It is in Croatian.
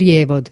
Prijevod.